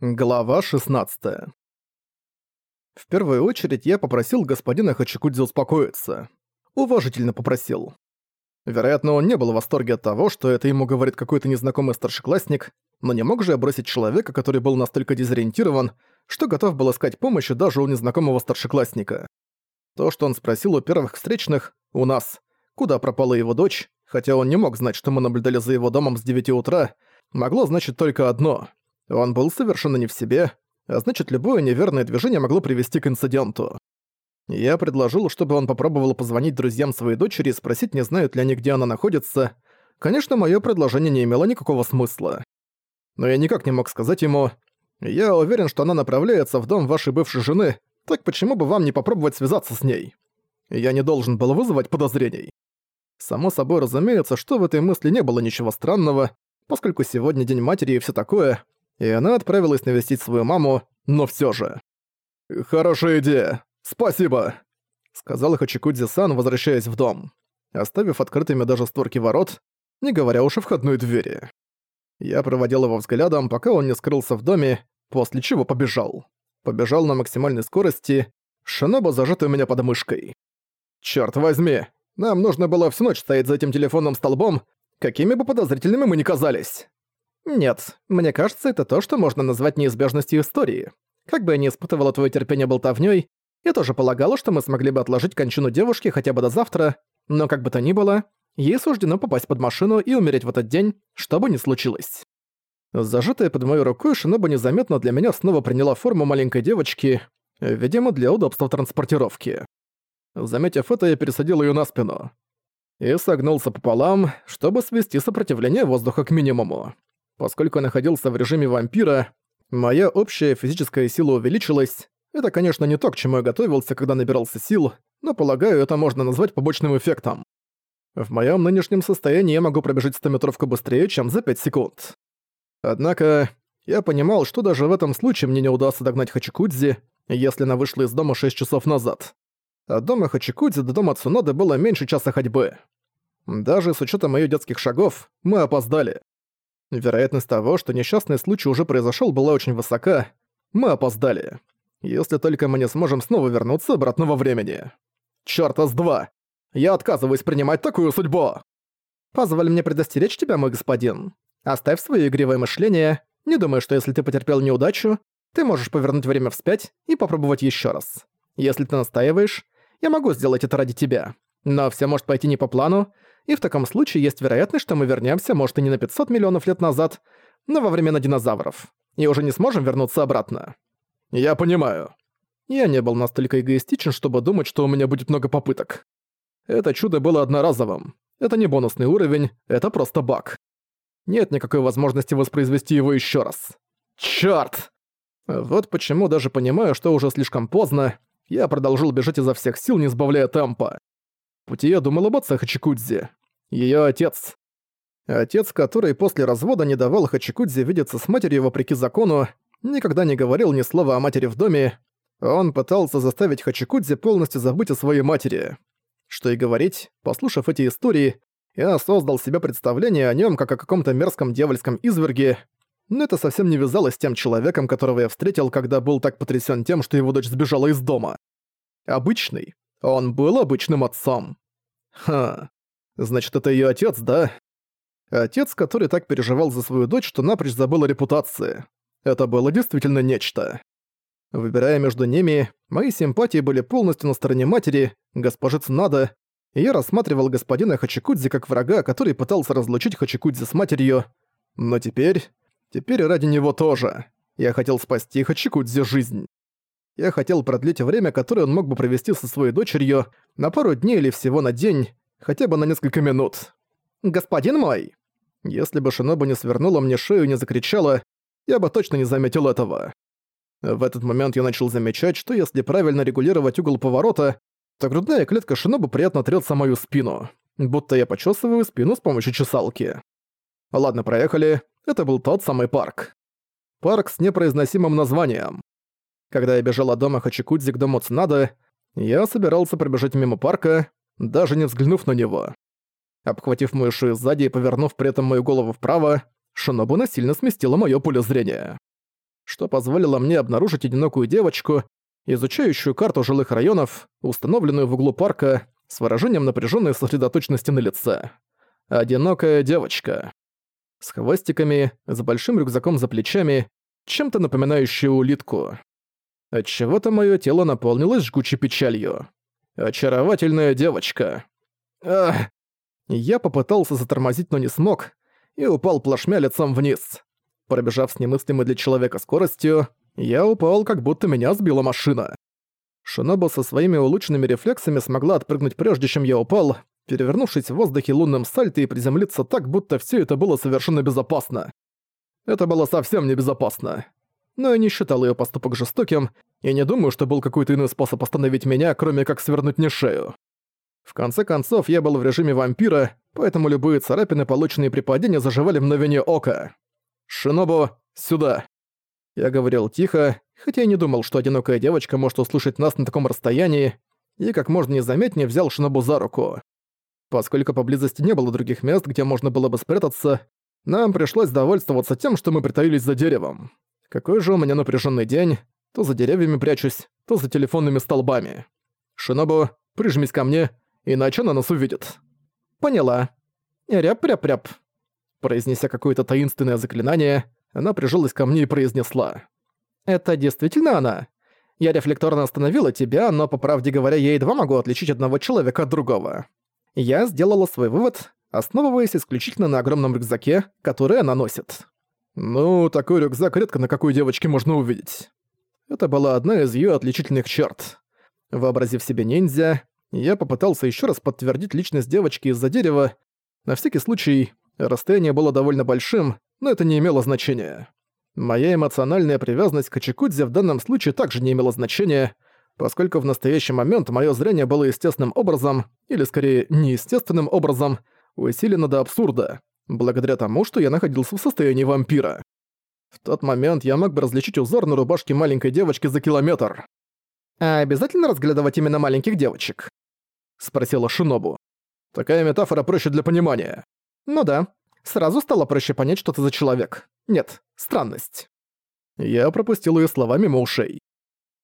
Глава 16 В первую очередь я попросил господина Хачикудзи успокоиться. Уважительно попросил. Вероятно, он не был в восторге от того, что это ему говорит какой-то незнакомый старшеклассник, но не мог же я бросить человека, который был настолько дезориентирован, что готов был искать помощи даже у незнакомого старшеклассника. То, что он спросил у первых встречных, у нас, куда пропала его дочь, хотя он не мог знать, что мы наблюдали за его домом с 9 утра, могло значить только одно — он был совершенно не в себе, а значит, любое неверное движение могло привести к инциденту. Я предложил, чтобы он попробовал позвонить друзьям своей дочери и спросить, не знают ли они, где она находится. Конечно, моё предложение не имело никакого смысла. Но я никак не мог сказать ему, «Я уверен, что она направляется в дом вашей бывшей жены, так почему бы вам не попробовать связаться с ней?» Я не должен был вызывать подозрений. Само собой разумеется, что в этой мысли не было ничего странного, поскольку сегодня День Матери и всё такое, и она отправилась навестить свою маму, но всё же. «Хорошая идея. Спасибо!» сказал Хачикудзи-сан, возвращаясь в дом, оставив открытыми даже створки ворот, не говоря уж о входной двери. Я проводил его взглядом, пока он не скрылся в доме, после чего побежал. Побежал на максимальной скорости, Шиноба зажат у меня под мышкой. «Чёрт возьми! Нам нужно было всю ночь стоять за этим телефонным столбом, какими бы подозрительными мы ни казались!» Нет, мне кажется, это то, что можно назвать неизбежностью истории. Как бы я ни испытывала твое терпение болтовнёй, я тоже полагала, что мы смогли бы отложить кончину девушки хотя бы до завтра, но как бы то ни было, ей суждено попасть под машину и умереть в этот день, что бы ни случилось. Зажатая под моей рукой, Шиноба незаметно для меня снова приняла форму маленькой девочки, видимо, для удобства транспортировки. Заметив это, я пересадил ее на спину. И согнулся пополам, чтобы свести сопротивление воздуха к минимуму. Поскольку находился в режиме вампира, моя общая физическая сила увеличилась. Это, конечно, не то, к чему я готовился, когда набирался сил, но, полагаю, это можно назвать побочным эффектом. В моем нынешнем состоянии я могу пробежать 100-метровку быстрее, чем за 5 секунд. Однако, я понимал, что даже в этом случае мне не удастся догнать Хачикудзи, если она вышла из дома 6 часов назад. От дома Хачикудзи до дома Цуноды было меньше часа ходьбы. Даже с учетом моих детских шагов, мы опоздали. Вероятность того, что несчастный случай уже произошел, была очень высока. Мы опоздали. Если только мы не сможем снова вернуться обратно во времени. Чёрта с два! Я отказываюсь принимать такую судьбу! Позволь мне предостеречь тебя, мой господин. Оставь свои игривое мышление. Не думай, что если ты потерпел неудачу, ты можешь повернуть время вспять и попробовать еще раз. Если ты настаиваешь, я могу сделать это ради тебя. Но все может пойти не по плану, и в таком случае есть вероятность, что мы вернемся, может и не на 500 миллионов лет назад, но во времена динозавров, и уже не сможем вернуться обратно. Я понимаю. Я не был настолько эгоистичен, чтобы думать, что у меня будет много попыток. Это чудо было одноразовым. Это не бонусный уровень, это просто баг. Нет никакой возможности воспроизвести его еще раз. Чёрт! Вот почему, даже понимая, что уже слишком поздно, я продолжил бежать изо всех сил, не сбавляя темпа. В пути я думал об отце Хачикудзе. Её отец. Отец, который после развода не давал Хачикудзе видеться с матерью вопреки закону, никогда не говорил ни слова о матери в доме, он пытался заставить Хачикудзе полностью забыть о своей матери. Что и говорить, послушав эти истории, я создал себе представление о нём как о каком-то мерзком дьявольском изверге, но это совсем не вязалось с тем человеком, которого я встретил, когда был так потрясён тем, что его дочь сбежала из дома. Обычный. Он был обычным отцом. Ха. Значит, это её отец, да? Отец, который так переживал за свою дочь, что напрочь забыл о репутации. Это было действительно нечто. Выбирая между ними, мои симпатии были полностью на стороне матери, госпожи Цунада, и я рассматривал господина Хачикудзи как врага, который пытался разлучить Хачикудзи с матерью. Но теперь... Теперь ради него тоже. Я хотел спасти Хачикудзи жизнь. Я хотел продлить время, которое он мог бы провести со своей дочерью, на пару дней или всего на день, хотя бы на несколько минут. «Господин мой!» Если бы Шиноба не свернула мне шею и не закричала, я бы точно не заметил этого. В этот момент я начал замечать, что если правильно регулировать угол поворота, то грудная клетка Шинобу приятно трется мою спину, будто я почесываю спину с помощью чесалки. Ладно, проехали. Это был тот самый парк. Парк с непроизносимым названием. Когда я бежал от дома Хачикудзи к дому Цунада, я собирался пробежать мимо парка, даже не взглянув на него. Обхватив мою шею сзади и повернув при этом мою голову вправо, Шинобу насильно сместила моё поле зрения. что позволило мне обнаружить одинокую девочку, изучающую карту жилых районов, установленную в углу парка, с выражением напряженной сосредоточенности на лице. Одинокая девочка. С хвостиками, с большим рюкзаком за плечами, чем-то напоминающую улитку. Отчего-то мое тело наполнилось жгучей печалью. Очаровательная девочка. Ах! Я попытался затормозить, но не смог, и упал плашмя лицом вниз. Пробежав с немыслимой для человека скоростью, я упал, как будто меня сбила машина. Шиноба со своими улучшенными рефлексами смогла отпрыгнуть прежде, чем я упал, перевернувшись в воздухе лунным сальто и приземлиться так, будто все это было совершенно безопасно. Это было совсем небезопасно. Но я не считал ее поступок жестоким, и не думаю, что был какой-то иной способ остановить меня, кроме как свернуть мне шею. В конце концов, я был в режиме вампира, поэтому любые царапины, полученные при падении, заживали в мгновение ока. «Шинобу, сюда!» Я говорил тихо, хотя и не думал, что одинокая девочка может услышать нас на таком расстоянии, и как можно незаметнее взял Шинобу за руку. Поскольку поблизости не было других мест, где можно было бы спрятаться, нам пришлось довольствоваться тем, что мы притаились за деревом. Какой же у меня напряженный день. То за деревьями прячусь, то за телефонными столбами. Шинобу, прижмись ко мне, иначе она нас увидит. Поняла. Ряп-ряп-ряп. Произнеся какое-то таинственное заклинание, она прижалась ко мне и произнесла. «Это действительно она? Я рефлекторно остановила тебя, но, по правде говоря, я едва могу отличить одного человека от другого. Я сделала свой вывод, основываясь исключительно на огромном рюкзаке, который она носит. Ну, такой рюкзак редко на какой девочке можно увидеть. Это была одна из её отличительных черт. Вообразив себе ниндзя, я попытался ещё раз подтвердить личность девочки из-за дерева. На всякий случай, расстояние было довольно большим, но это не имело значения. Моя эмоциональная привязанность к Хачикудзе в данном случае также не имела значения, поскольку в настоящий момент моё зрение было естественным образом, или скорее неестественным образом, усилено до абсурда, благодаря тому, что я находился в состоянии вампира. В тот момент я мог бы различить узор на рубашке маленькой девочки за километр. «А обязательно разглядывать именно маленьких девочек?» — спросила Шинобу. «Такая метафора проще для понимания». «Ну да. Сразу стало проще понять, что ты за человек. Нет, странность». Я пропустил её слова мимо ушей.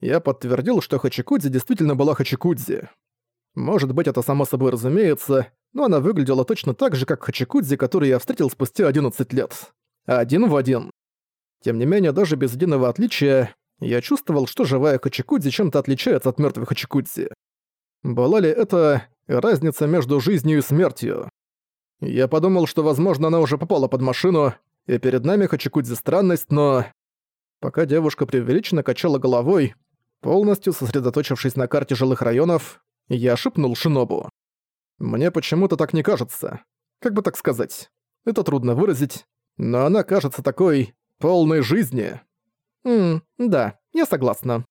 Я подтвердил, что Хачикудзи действительно была Хачикудзи. Может быть, это само собой разумеется, но она выглядела точно так же, как Хачикудзи, который я встретил спустя 11 лет. Один в один. Тем не менее, даже без единого отличия, я чувствовал, что живая Хачикудзи чем-то отличается от мертвой Хачикудзи. Была ли это разница между жизнью и смертью? Я подумал, что, возможно, она уже попала под машину, и перед нами Хачикудзи странность, но... Пока девушка преувеличенно качала головой, полностью сосредоточившись на карте жилых районов, я шепнул Шинобу. Мне почему-то так не кажется. Как бы так сказать? Это трудно выразить, но она кажется такой полной жизни. Ммм, да, я согласна.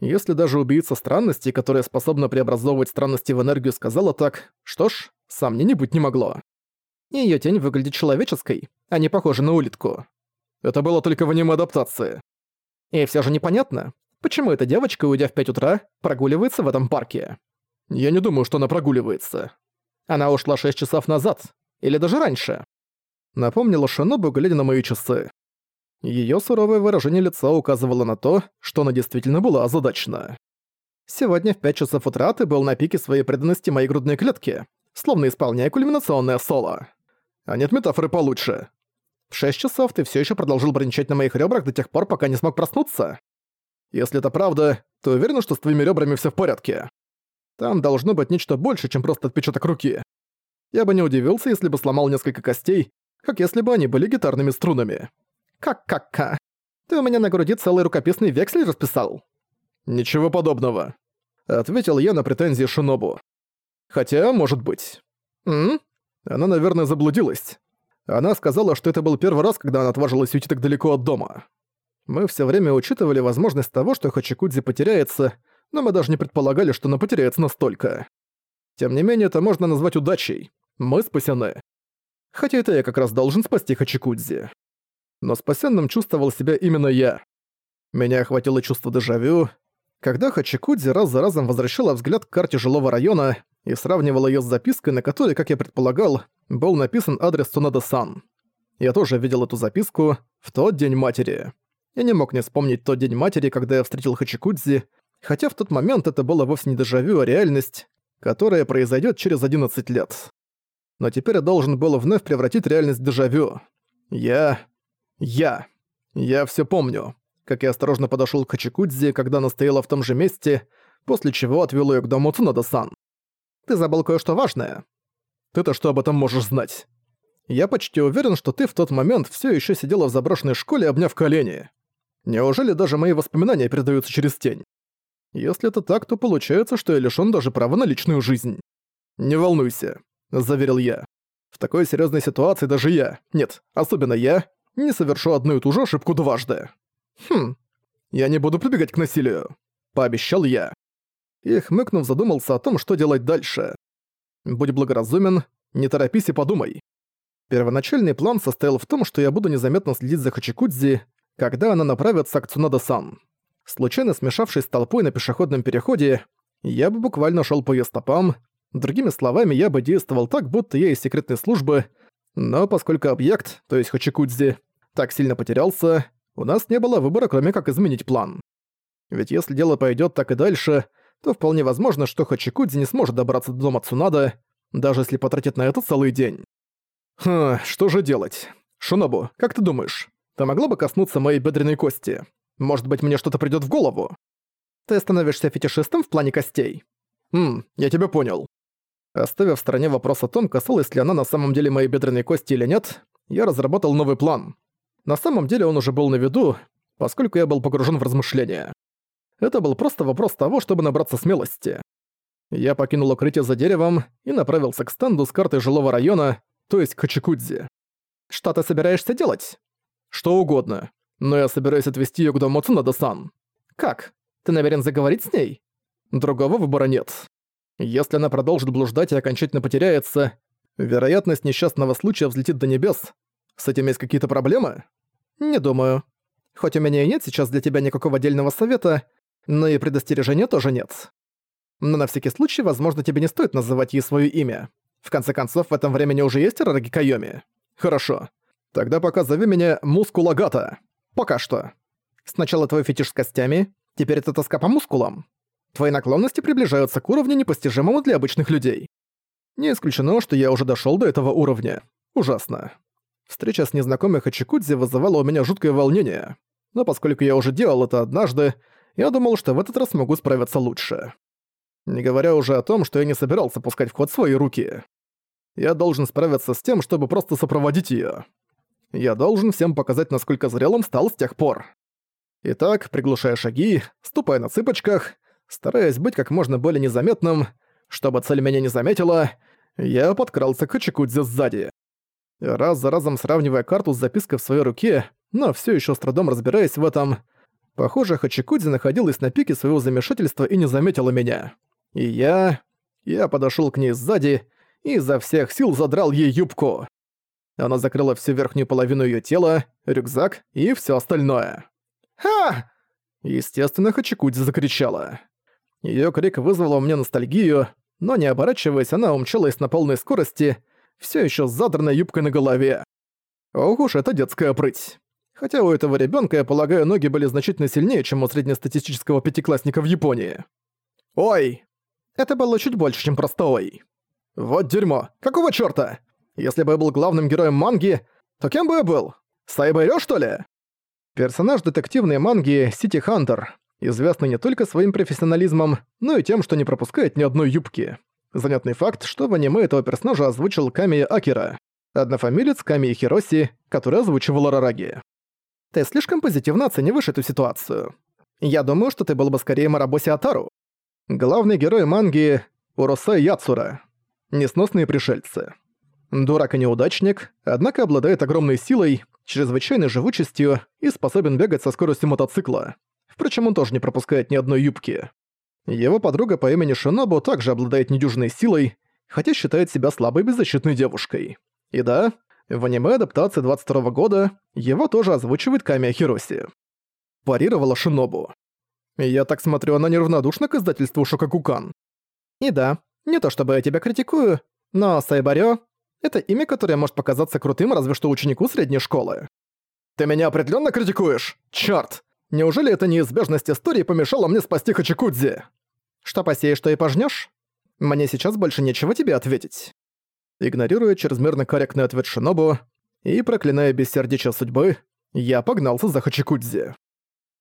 Если даже убийца странности, которая способна преобразовывать странности в энергию, сказала так, что ж, сомнений быть не могло. Её тень выглядит человеческой, а не похожа на улитку. Это было только в аниме-адаптации. И всё же непонятно, почему эта девочка, уйдя в 5 утра, прогуливается в этом парке. Я не думаю, что она прогуливается. Она ушла шесть часов назад. Или даже раньше. Напомнила Шинобу, глядя на мои часы. Её суровое выражение лица указывало на то, что она действительно была озадачена. «Сегодня в пять часов утра ты был на пике своей преданности моей грудной клетке, словно исполняя кульминационное соло. А нет метафоры получше. В шесть часов ты всё ещё продолжил бренчать на моих ребрах до тех пор, пока не смог проснуться. Если это правда, то уверена, что с твоими ребрами всё в порядке?» Там должно быть нечто больше, чем просто отпечаток руки. Я бы не удивился, если бы сломал несколько костей, как если бы они были гитарными струнами. Как-как-ка? Ты у меня на груди целый рукописный вексель расписал? Ничего подобного. Ответил я на претензии Шинобу. Хотя, может быть. М? Она, наверное, заблудилась. Она сказала, что это был первый раз, когда она отважилась уйти так далеко от дома. Мы все время учитывали возможность того, что Хачикудзи потеряется, но мы даже не предполагали, что она потеряется настолько. Тем не менее, это можно назвать удачей. Мы спасены. Хотя это я как раз должен спасти Хачикудзи. Но спасенным чувствовал себя именно я. Меня охватило чувство дежавю, когда Хачикудзи раз за разом возвращала взгляд к карте жилого района и сравнивала её с запиской, на которой, как я предполагал, был написан адрес Цунада-сан. Я тоже видел эту записку в тот день матери. Я не мог не вспомнить тот день матери, когда я встретил Хачикудзи, хотя в тот момент это было вовсе не дежавю, а реальность, которая произойдет через 11 лет. Но теперь я должен был вновь превратить реальность в дежавю. Я... Я... Я все помню. Как я осторожно подошел к Хачикудзи, когда она стояла в том же месте, после чего отвел ее к дому Цунада-сан. «Ты забыл кое-что важное. Ты-то что об этом можешь знать?» Я почти уверен, что ты в тот момент все еще сидела в заброшенной школе, обняв колени. Неужели даже мои воспоминания передаются через тень? Если это так, то получается, что я лишён даже права на личную жизнь. «Не волнуйся», — заверил я. «В такой серьёзной ситуации даже я, нет, особенно я, не совершу одну и ту же ошибку дважды». «Хм, я не буду прибегать к насилию», — пообещал я. И, хмыкнув, задумался о том, что делать дальше. «Будь благоразумен, не торопись и подумай. Первоначальный план состоял в том, что я буду незаметно следить за Хачикудзи, когда она направится к Цунада-сан. Случайно смешавшись с толпой на пешеходном переходе, я бы буквально шел по ее стопам, другими словами, я бы действовал так, будто я из секретной службы, но поскольку объект, то есть Хачикудзи, так сильно потерялся, у нас не было выбора, кроме как изменить план. Ведь если дело пойдет так и дальше, то вполне возможно, что Хачикудзи не сможет добраться до дома Цунада, даже если потратит на это целый день. Хм, что же делать? Шунобу, как ты думаешь, ты могла бы коснуться моей бедренной кости? Может быть, мне что-то придёт в голову? Ты становишься фетишистом в плане костей? Хм, я тебя понял. Оставив в стороне вопрос о том, касалась ли она на самом деле моей бедренной кости или нет, я разработал новый план. На самом деле он уже был на виду, поскольку я был погружен в размышления. Это был просто вопрос того, чтобы набраться смелости. Я покинул укрытие за деревом и направился к стенду с картой жилого района, то есть Хачикудзи. «Что ты собираешься делать?» «Что угодно. Но я собираюсь отвезти её к дому Цунада-сан». «Как? Ты намерен заговорить с ней?» «Другого выбора нет. Если она продолжит блуждать и окончательно потеряется, вероятность несчастного случая взлетит до небес. С этим есть какие-то проблемы?» «Не думаю. Хоть у меня и нет сейчас для тебя никакого отдельного совета, но и предостережения тоже нет. Но на всякий случай, возможно, тебе не стоит называть ей своё имя. В конце концов, в этом времени уже есть Рараги Кайоми? Хорошо. Тогда пока зови меня Мускулагата. Пока что. Сначала твой фетиш с костями, теперь это тоска по мускулам. Твои наклонности приближаются к уровню, непостижимому для обычных людей. Не исключено, что я уже дошёл до этого уровня. Ужасно. Встреча с незнакомой Хачикудзи вызывала у меня жуткое волнение. Но поскольку я уже делал это однажды, я думал, что в этот раз могу справиться лучше. Не говоря уже о том, что я не собирался пускать в ход свои руки. Я должен справиться с тем, чтобы просто сопроводить её. Я должен всем показать, насколько зрелым стал с тех пор. Итак, приглушая шаги, ступая на цыпочках, стараясь быть как можно более незаметным, чтобы цель меня не заметила, я подкрался к Хачикудзе сзади. Раз за разом сравнивая карту с запиской в своей руке, но всё ещё с трудом разбираясь в этом, похоже, Хачикудзе находилась на пике своего замешательства и не заметила меня. И я... Я подошёл к ней сзади и изо всех сил задрал ей юбку. Она закрыла всю верхнюю половину её тела, рюкзак и всё остальное. «Ха!» Естественно, Хачикудзи закричала. Её крик вызвал у меня ностальгию, но не оборачиваясь, она умчалась на полной скорости, всё ещё с задранной юбкой на голове. Ох уж это детская прыть. Хотя у этого ребёнка, я полагаю, ноги были значительно сильнее, чем у среднестатистического пятиклассника в Японии. «Ой!» Это было чуть больше, чем просто «ой». Вот дерьмо. Какого чёрта? Если бы я был главным героем манги, то кем бы я был? Сайбэйрё, что ли? Персонаж детективной манги Сити Хантер, известный не только своим профессионализмом, но и тем, что не пропускает ни одной юбки. Занятный факт, что в аниме этого персонажа озвучил Камия Акира, однофамилец Камии Хироси, который озвучивал Рараги. Ты слишком позитивно оцениваешь эту ситуацию. Я думаю, что ты был бы скорее Марабоси Атару. Главный герой манги — Уросай Яцура несносные пришельцы. Дурак и неудачник, однако обладает огромной силой, чрезвычайной живучестью и способен бегать со скоростью мотоцикла. Впрочем, он тоже не пропускает ни одной юбки. Его подруга по имени Шинобу также обладает недюжной силой, хотя считает себя слабой беззащитной девушкой. И да, в аниме адаптации 22 года его тоже озвучивает Камия Хироси. Парировала Шинобу. Я так смотрю, она неравнодушна к издательству Шокакукан. И да, не то чтобы я тебя критикую, но Сайбарё — это имя, которое может показаться крутым разве что ученику средней школы. Ты меня определенно критикуешь? Чёрт! Неужели эта неизбежность истории помешала мне спасти Хачикудзи? Что посеешь, что и пожнёшь? Мне сейчас больше нечего тебе ответить. Игнорируя чрезмерно корректный ответ Шинобу и проклиная бессердечие судьбы, я погнался за Хачикудзи.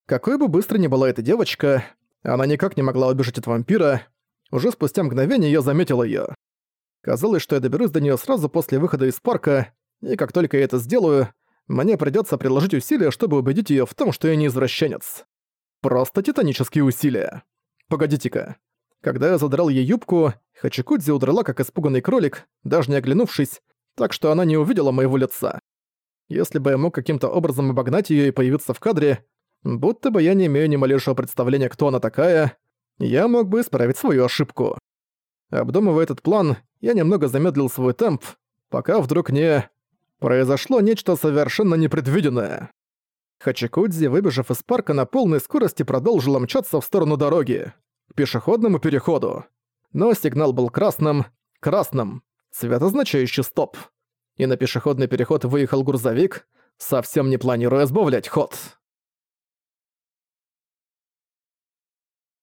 Какой бы быстро ни была эта девочка, она никак не могла убежать от вампира. Уже спустя мгновение я заметил её. Казалось, что я доберусь до неё сразу после выхода из парка, и как только я это сделаю, мне придётся приложить усилия, чтобы убедить её в том, что я не извращенец. Просто титанические усилия. Погодите-ка. Когда я задрал ей юбку, Хачикудзи удрала как испуганный кролик, даже не оглянувшись, так что она не увидела моего лица. Если бы я мог каким-то образом обогнать её и появиться в кадре, будто бы я не имею ни малейшего представления, кто она такая, я мог бы исправить свою ошибку. Обдумывая этот план, я немного замедлил свой темп, пока вдруг не... Произошло нечто совершенно непредвиденное. Хачикудзи, выбежав из парка на полной скорости, продолжила мчаться в сторону дороги, к пешеходному переходу. Но сигнал был красным, красным, цвет означающий «стоп». И на пешеходный переход выехал грузовик, совсем не планируя сбавлять ход.